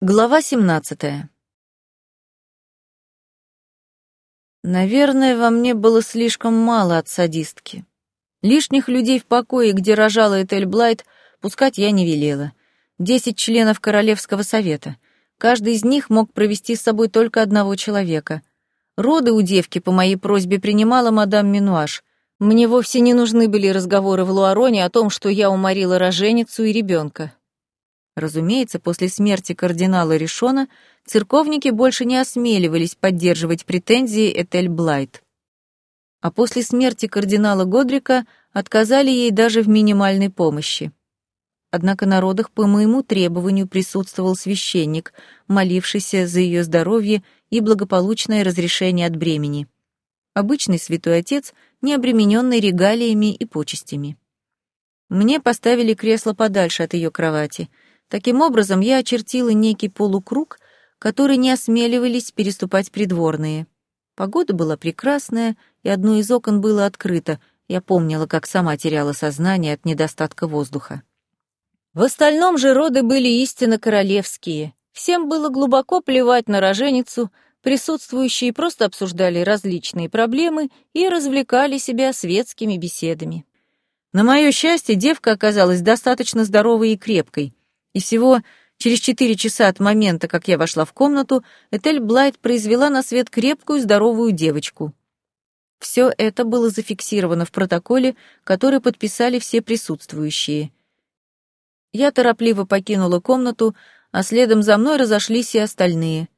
Глава 17. Наверное, во мне было слишком мало от садистки. Лишних людей в покое, где рожала Этель Блайт, пускать я не велела. Десять членов Королевского совета. Каждый из них мог провести с собой только одного человека. Роды у девки по моей просьбе принимала мадам Минуаш. Мне вовсе не нужны были разговоры в Луароне о том, что я уморила роженицу и ребенка. Разумеется, после смерти кардинала Ришона церковники больше не осмеливались поддерживать претензии Этель Блайт. А после смерти кардинала Годрика отказали ей даже в минимальной помощи. Однако на родах по моему требованию присутствовал священник, молившийся за ее здоровье и благополучное разрешение от бремени. Обычный святой отец, не обремененный регалиями и почестями. Мне поставили кресло подальше от ее кровати — Таким образом, я очертила некий полукруг, который не осмеливались переступать придворные. Погода была прекрасная, и одно из окон было открыто. Я помнила, как сама теряла сознание от недостатка воздуха. В остальном же роды были истинно королевские. Всем было глубоко плевать на роженицу, присутствующие просто обсуждали различные проблемы и развлекали себя светскими беседами. На мое счастье, девка оказалась достаточно здоровой и крепкой. И всего через четыре часа от момента, как я вошла в комнату, Этель Блайт произвела на свет крепкую здоровую девочку. Все это было зафиксировано в протоколе, который подписали все присутствующие. Я торопливо покинула комнату, а следом за мной разошлись и остальные.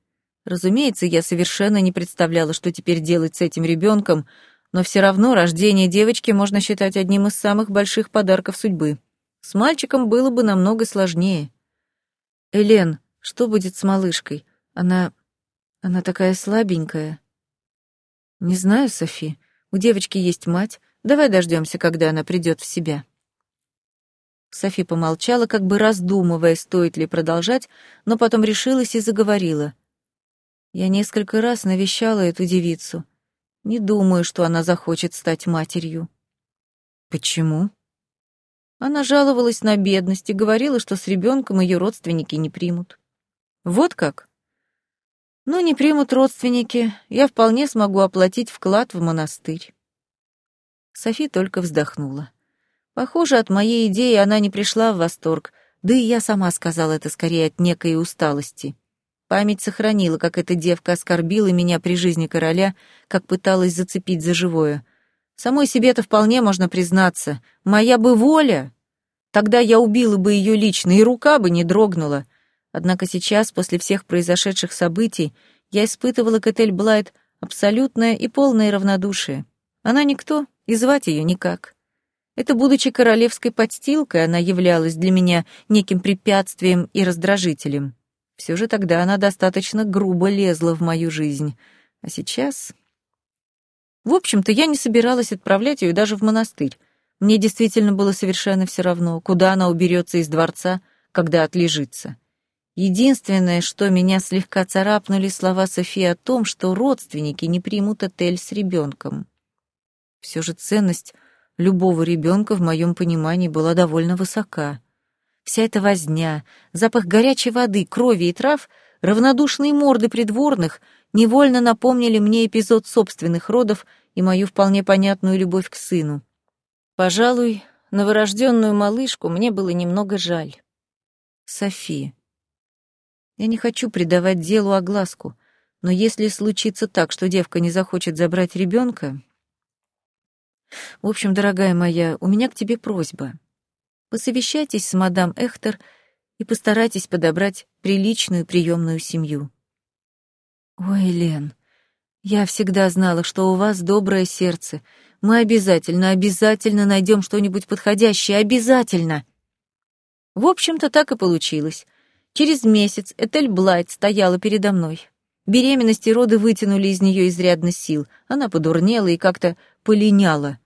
Разумеется, я совершенно не представляла, что теперь делать с этим ребенком, но все равно рождение девочки можно считать одним из самых больших подарков судьбы. С мальчиком было бы намного сложнее. Элен, что будет с малышкой? Она... она такая слабенькая. Не знаю, Софи. У девочки есть мать. Давай дождемся, когда она придет в себя. Софи помолчала, как бы раздумывая, стоит ли продолжать, но потом решилась и заговорила. Я несколько раз навещала эту девицу. Не думаю, что она захочет стать матерью. Почему? Она жаловалась на бедность и говорила, что с ребенком ее родственники не примут. Вот как? Ну, не примут родственники, я вполне смогу оплатить вклад в монастырь. Софи только вздохнула. Похоже, от моей идеи она не пришла в восторг, да и я сама сказала это скорее от некой усталости. Память сохранила, как эта девка оскорбила меня при жизни короля, как пыталась зацепить за живое. Самой себе-то вполне можно признаться. Моя бы воля! Тогда я убила бы ее лично, и рука бы не дрогнула. Однако сейчас, после всех произошедших событий, я испытывала к Этель Блайт абсолютное и полное равнодушие. Она никто, и звать ее никак. Это, будучи королевской подстилкой, она являлась для меня неким препятствием и раздражителем. Все же тогда она достаточно грубо лезла в мою жизнь. А сейчас... В общем-то, я не собиралась отправлять ее даже в монастырь. Мне действительно было совершенно все равно, куда она уберется из дворца, когда отлежится. Единственное, что меня слегка царапнули слова Софии о том, что родственники не примут отель с ребенком. Все же ценность любого ребенка в моем понимании была довольно высока. Вся эта возня, запах горячей воды, крови и трав, равнодушные морды придворных невольно напомнили мне эпизод собственных родов и мою вполне понятную любовь к сыну. Пожалуй, новорожденную малышку мне было немного жаль. София. Я не хочу придавать делу огласку, но если случится так, что девка не захочет забрать ребенка... В общем, дорогая моя, у меня к тебе просьба. Посовещайтесь с мадам Эхтер и постарайтесь подобрать приличную приемную семью. Ой, Лен, я всегда знала, что у вас доброе сердце. Мы обязательно, обязательно найдем что-нибудь подходящее, обязательно. В общем-то, так и получилось. Через месяц Этель Блайт стояла передо мной. Беременность и роды вытянули из нее изрядно сил. Она подурнела и как-то полиняла.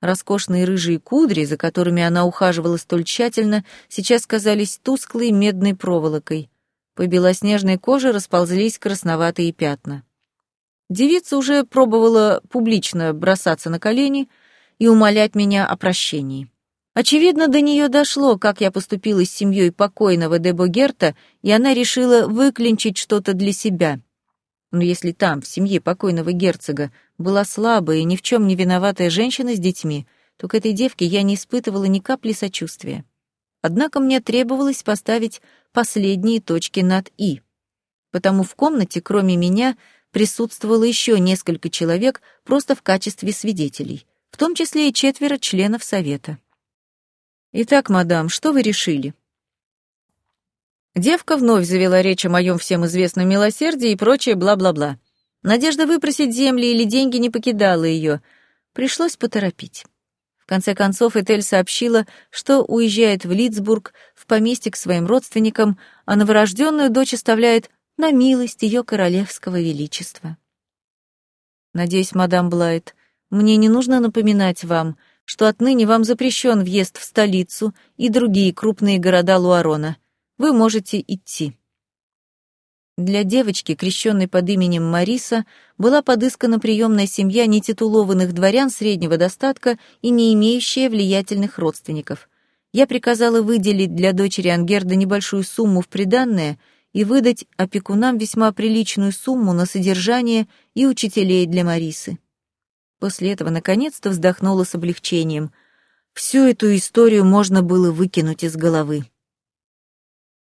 Роскошные рыжие кудри, за которыми она ухаживала столь тщательно, сейчас казались тусклой медной проволокой. По белоснежной коже расползлись красноватые пятна. Девица уже пробовала публично бросаться на колени и умолять меня о прощении. Очевидно, до нее дошло, как я поступила с семьей покойного Дебогерта, и она решила выклинчить что-то для себя. Но если там, в семье покойного герцога, была слабая и ни в чем не виноватая женщина с детьми, то к этой девке я не испытывала ни капли сочувствия. Однако мне требовалось поставить последние точки над «и». Потому в комнате, кроме меня, присутствовало еще несколько человек просто в качестве свидетелей, в том числе и четверо членов совета. «Итак, мадам, что вы решили?» Девка вновь завела речь о моем всем известном милосердии и прочее бла-бла-бла. Надежда выпросить земли или деньги не покидала ее. Пришлось поторопить. В конце концов, Этель сообщила, что уезжает в Литцбург, в поместье к своим родственникам, а новорожденную дочь оставляет на милость ее королевского величества. Надеюсь, мадам Блайт, мне не нужно напоминать вам, что отныне вам запрещен въезд в столицу и другие крупные города Луарона. Вы можете идти. Для девочки, крещенной под именем Мариса, была подыскана приемная семья нетитулованных дворян среднего достатка и не имеющая влиятельных родственников. Я приказала выделить для дочери Ангерда небольшую сумму в приданное — и выдать опекунам весьма приличную сумму на содержание и учителей для Марисы. После этого наконец-то вздохнула с облегчением. Всю эту историю можно было выкинуть из головы.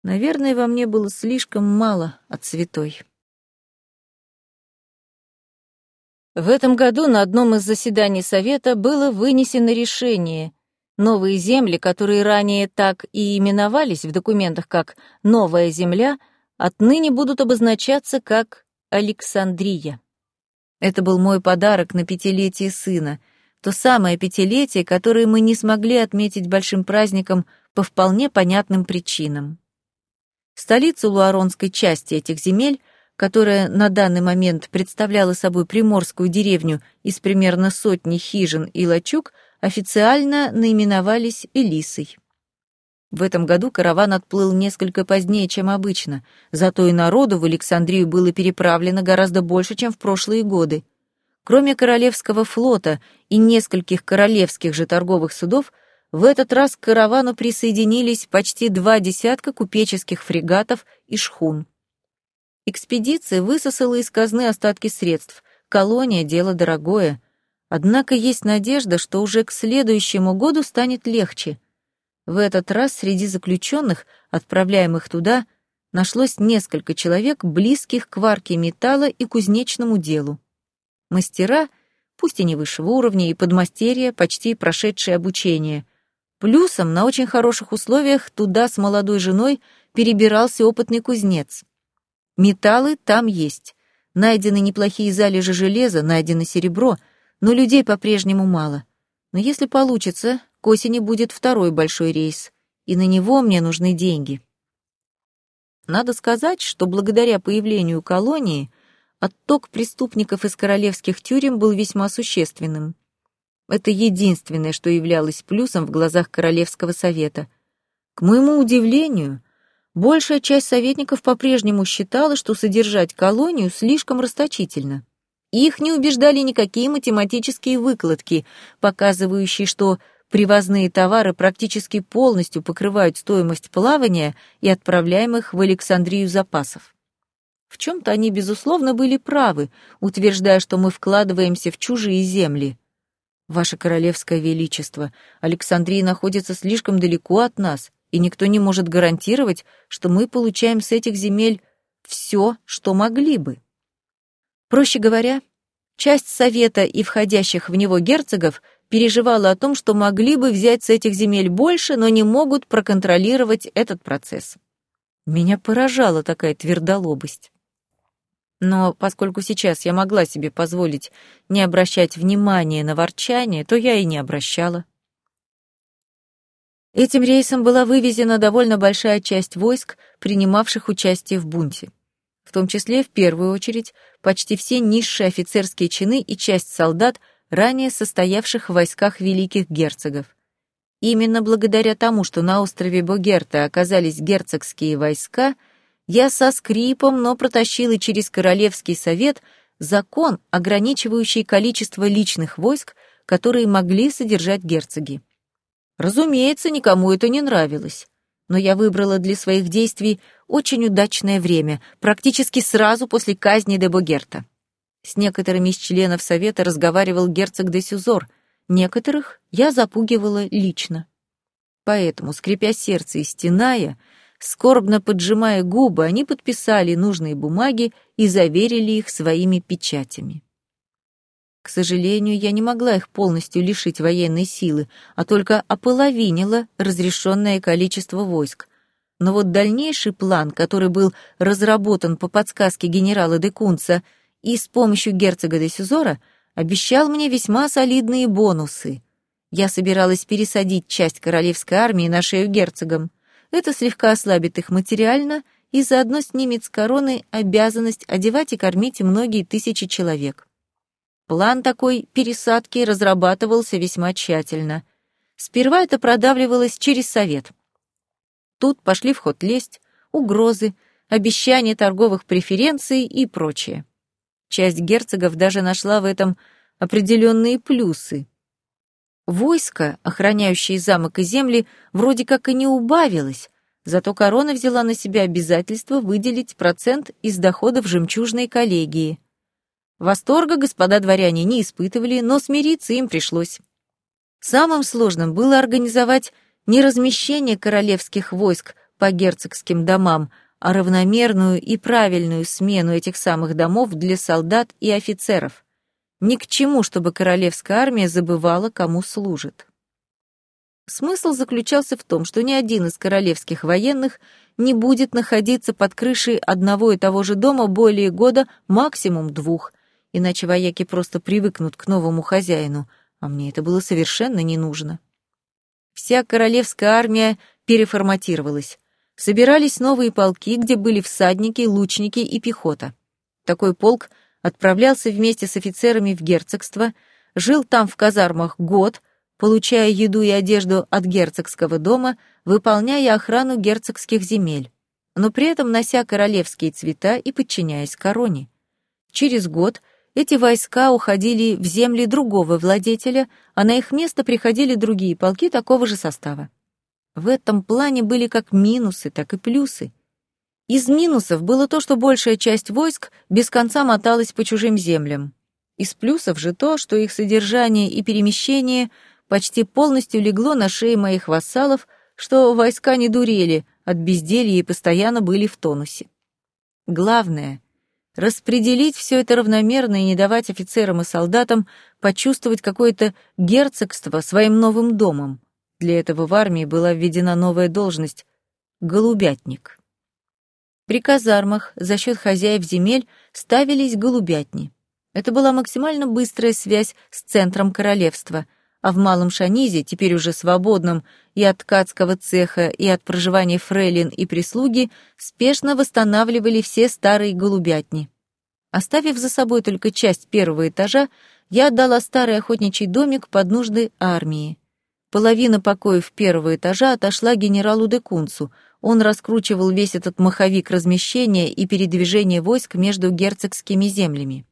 Наверное, во мне было слишком мало от святой. В этом году на одном из заседаний Совета было вынесено решение. Новые земли, которые ранее так и именовались в документах как «Новая земля», отныне будут обозначаться как Александрия. Это был мой подарок на пятилетие сына, то самое пятилетие, которое мы не смогли отметить большим праздником по вполне понятным причинам. Столицу луаронской части этих земель, которая на данный момент представляла собой приморскую деревню из примерно сотни хижин и лачуг, официально наименовались Элисой. В этом году караван отплыл несколько позднее, чем обычно, зато и народу в Александрию было переправлено гораздо больше, чем в прошлые годы. Кроме Королевского флота и нескольких королевских же торговых судов, в этот раз к каравану присоединились почти два десятка купеческих фрегатов и шхун. Экспедиция высосала из казны остатки средств. Колония — дело дорогое. Однако есть надежда, что уже к следующему году станет легче — в этот раз среди заключенных, отправляемых туда, нашлось несколько человек, близких к варке металла и кузнечному делу. Мастера, пусть и не высшего уровня, и подмастерья, почти прошедшие обучение. Плюсом на очень хороших условиях туда с молодой женой перебирался опытный кузнец. Металлы там есть. Найдены неплохие залежи железа, найдено серебро, но людей по-прежнему мало. Но если получится, к осени будет второй большой рейс, и на него мне нужны деньги. Надо сказать, что благодаря появлению колонии отток преступников из королевских тюрем был весьма существенным. Это единственное, что являлось плюсом в глазах Королевского совета. К моему удивлению, большая часть советников по-прежнему считала, что содержать колонию слишком расточительно. Их не убеждали никакие математические выкладки, показывающие, что Привозные товары практически полностью покрывают стоимость плавания и отправляемых в Александрию запасов. В чем-то они, безусловно, были правы, утверждая, что мы вкладываемся в чужие земли. Ваше Королевское Величество, Александрия находится слишком далеко от нас, и никто не может гарантировать, что мы получаем с этих земель все, что могли бы. Проще говоря, часть Совета и входящих в него герцогов — переживала о том, что могли бы взять с этих земель больше, но не могут проконтролировать этот процесс. Меня поражала такая твердолобость. Но поскольку сейчас я могла себе позволить не обращать внимания на ворчание, то я и не обращала. Этим рейсом была вывезена довольно большая часть войск, принимавших участие в бунте. В том числе, в первую очередь, почти все низшие офицерские чины и часть солдат — ранее состоявших в войсках великих герцогов. Именно благодаря тому, что на острове Богерта оказались герцогские войска, я со скрипом, но протащила через Королевский совет закон, ограничивающий количество личных войск, которые могли содержать герцоги. Разумеется, никому это не нравилось. Но я выбрала для своих действий очень удачное время, практически сразу после казни де Богерта. С некоторыми из членов совета разговаривал герцог де Сюзор, некоторых я запугивала лично. Поэтому, скрипя сердце и стеная, скорбно поджимая губы, они подписали нужные бумаги и заверили их своими печатями. К сожалению, я не могла их полностью лишить военной силы, а только ополовинила разрешенное количество войск. Но вот дальнейший план, который был разработан по подсказке генерала де Кунца и с помощью герцога де Сюзора, обещал мне весьма солидные бонусы. Я собиралась пересадить часть королевской армии на шею герцогам. Это слегка ослабит их материально и заодно снимет с короны обязанность одевать и кормить многие тысячи человек. План такой пересадки разрабатывался весьма тщательно. Сперва это продавливалось через совет. Тут пошли в ход лесть, угрозы, обещания торговых преференций и прочее. Часть герцогов даже нашла в этом определенные плюсы. Войско, охраняющее замок и земли, вроде как и не убавилось, зато корона взяла на себя обязательство выделить процент из доходов жемчужной коллегии. Восторга господа дворяне не испытывали, но смириться им пришлось. Самым сложным было организовать не размещение королевских войск по герцогским домам, а равномерную и правильную смену этих самых домов для солдат и офицеров. Ни к чему, чтобы королевская армия забывала, кому служит. Смысл заключался в том, что ни один из королевских военных не будет находиться под крышей одного и того же дома более года, максимум двух – иначе вояки просто привыкнут к новому хозяину, а мне это было совершенно не нужно. Вся королевская армия переформатировалась. Собирались новые полки, где были всадники, лучники и пехота. Такой полк отправлялся вместе с офицерами в герцогство, жил там в казармах год, получая еду и одежду от герцогского дома, выполняя охрану герцогских земель, но при этом нося королевские цвета и подчиняясь короне. Через год – эти войска уходили в земли другого владетеля, а на их место приходили другие полки такого же состава. В этом плане были как минусы, так и плюсы. Из минусов было то, что большая часть войск без конца моталась по чужим землям. Из плюсов же то, что их содержание и перемещение почти полностью легло на шеи моих вассалов, что войска не дурели от безделья и постоянно были в тонусе. Главное, распределить все это равномерно и не давать офицерам и солдатам почувствовать какое-то герцогство своим новым домом. Для этого в армии была введена новая должность — голубятник. При казармах за счет хозяев земель ставились голубятни. Это была максимально быстрая связь с центром королевства, а в Малом Шанизе, теперь уже свободном и от ткацкого цеха, и от проживания фрейлин и прислуги, спешно восстанавливали все старые голубятни. Оставив за собой только часть первого этажа, я отдала старый охотничий домик под нужды армии. Половина покоев первого этажа отошла генералу де Кунцу. Он раскручивал весь этот маховик размещения и передвижения войск между герцогскими землями.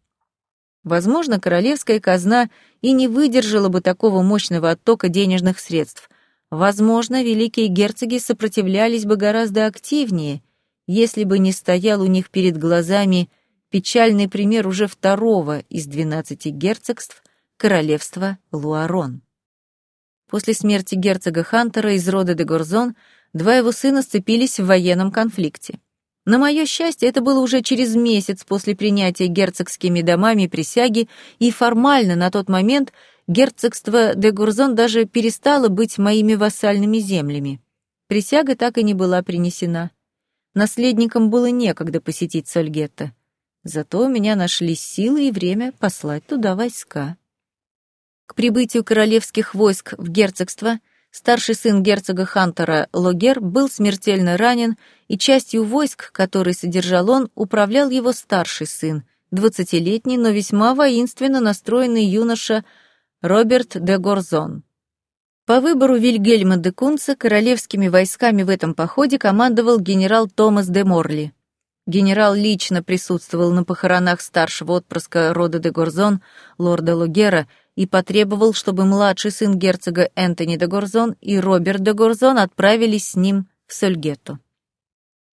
Возможно, королевская казна и не выдержала бы такого мощного оттока денежных средств. Возможно, великие герцоги сопротивлялись бы гораздо активнее, если бы не стоял у них перед глазами печальный пример уже второго из двенадцати герцогств королевства Луарон. После смерти герцога Хантера из рода де Горзон два его сына сцепились в военном конфликте. На мое счастье, это было уже через месяц после принятия герцогскими домами присяги, и формально на тот момент герцогство де Гурзон даже перестало быть моими вассальными землями. Присяга так и не была принесена. Наследникам было некогда посетить Сольгетто. Зато у меня нашлись силы и время послать туда войска. К прибытию королевских войск в герцогство — Старший сын герцога Хантера Логер был смертельно ранен, и частью войск, которые содержал он, управлял его старший сын, двадцатилетний, но весьма воинственно настроенный юноша Роберт де Горзон. По выбору Вильгельма де Кунца королевскими войсками в этом походе командовал генерал Томас де Морли. Генерал лично присутствовал на похоронах старшего отпрыска рода де Горзон, лорда Логера, и потребовал, чтобы младший сын герцога Энтони де Горзон и Роберт де Горзон отправились с ним в Сольгетто.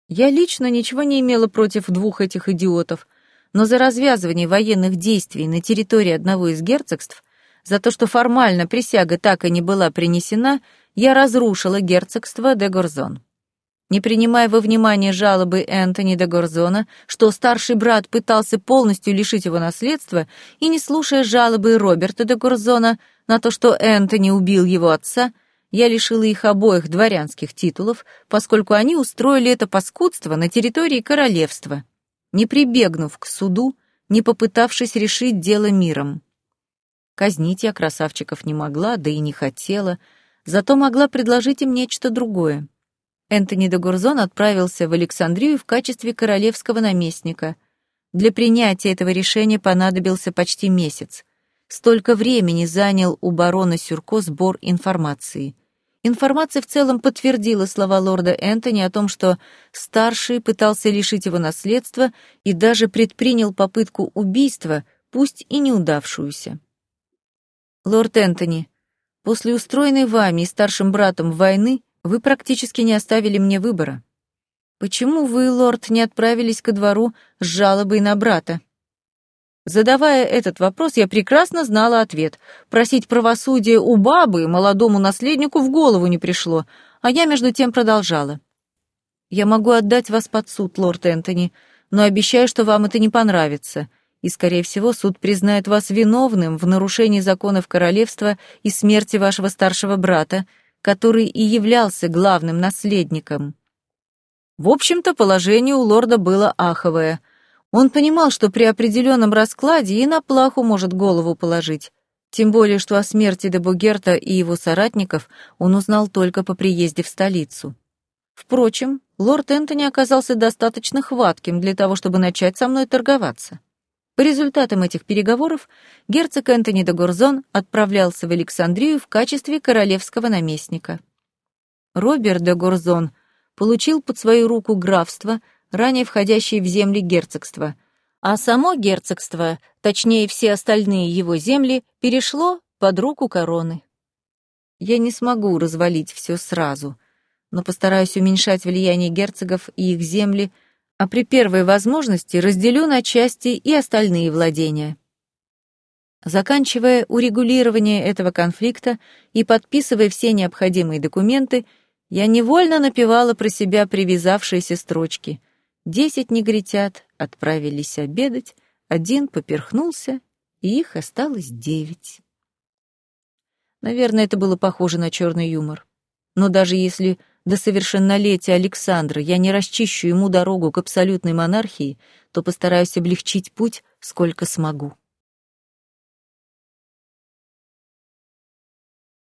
Я лично ничего не имела против двух этих идиотов, но за развязывание военных действий на территории одного из герцогств, за то, что формально присяга так и не была принесена, я разрушила герцогство де Горзон. Не принимая во внимание жалобы Энтони де Горзона, что старший брат пытался полностью лишить его наследства, и не слушая жалобы Роберта де Горзона на то, что Энтони убил его отца, я лишила их обоих дворянских титулов, поскольку они устроили это паскудство на территории королевства, не прибегнув к суду, не попытавшись решить дело миром. Казнить я красавчиков не могла, да и не хотела, зато могла предложить им нечто другое. Энтони де Гурзон отправился в Александрию в качестве королевского наместника. Для принятия этого решения понадобился почти месяц. Столько времени занял у барона Сюрко сбор информации. Информация в целом подтвердила слова лорда Энтони о том, что старший пытался лишить его наследства и даже предпринял попытку убийства, пусть и неудавшуюся. «Лорд Энтони, после устроенной вами и старшим братом войны вы практически не оставили мне выбора. Почему вы, лорд, не отправились ко двору с жалобой на брата?» Задавая этот вопрос, я прекрасно знала ответ. Просить правосудия у бабы молодому наследнику в голову не пришло, а я между тем продолжала. «Я могу отдать вас под суд, лорд Энтони, но обещаю, что вам это не понравится, и, скорее всего, суд признает вас виновным в нарушении законов королевства и смерти вашего старшего брата, который и являлся главным наследником». В общем-то, положение у лорда было аховое — он понимал, что при определенном раскладе и на плаху может голову положить. Тем более, что о смерти де Бугерта и его соратников он узнал только по приезде в столицу. Впрочем, лорд Энтони оказался достаточно хватким для того, чтобы начать со мной торговаться. По результатам этих переговоров герцог Энтони де Горзон отправлялся в Александрию в качестве королевского наместника. Роберт де Горзон получил под свою руку графство, ранее входящие в земли герцогства, а само герцогство, точнее все остальные его земли, перешло под руку короны. Я не смогу развалить все сразу, но постараюсь уменьшать влияние герцогов и их земли, а при первой возможности разделю на части и остальные владения. Заканчивая урегулирование этого конфликта и подписывая все необходимые документы, я невольно напевала про себя привязавшиеся строчки. Десять негритят отправились обедать, один поперхнулся, и их осталось девять. Наверное, это было похоже на черный юмор. Но даже если до совершеннолетия Александра я не расчищу ему дорогу к абсолютной монархии, то постараюсь облегчить путь, сколько смогу.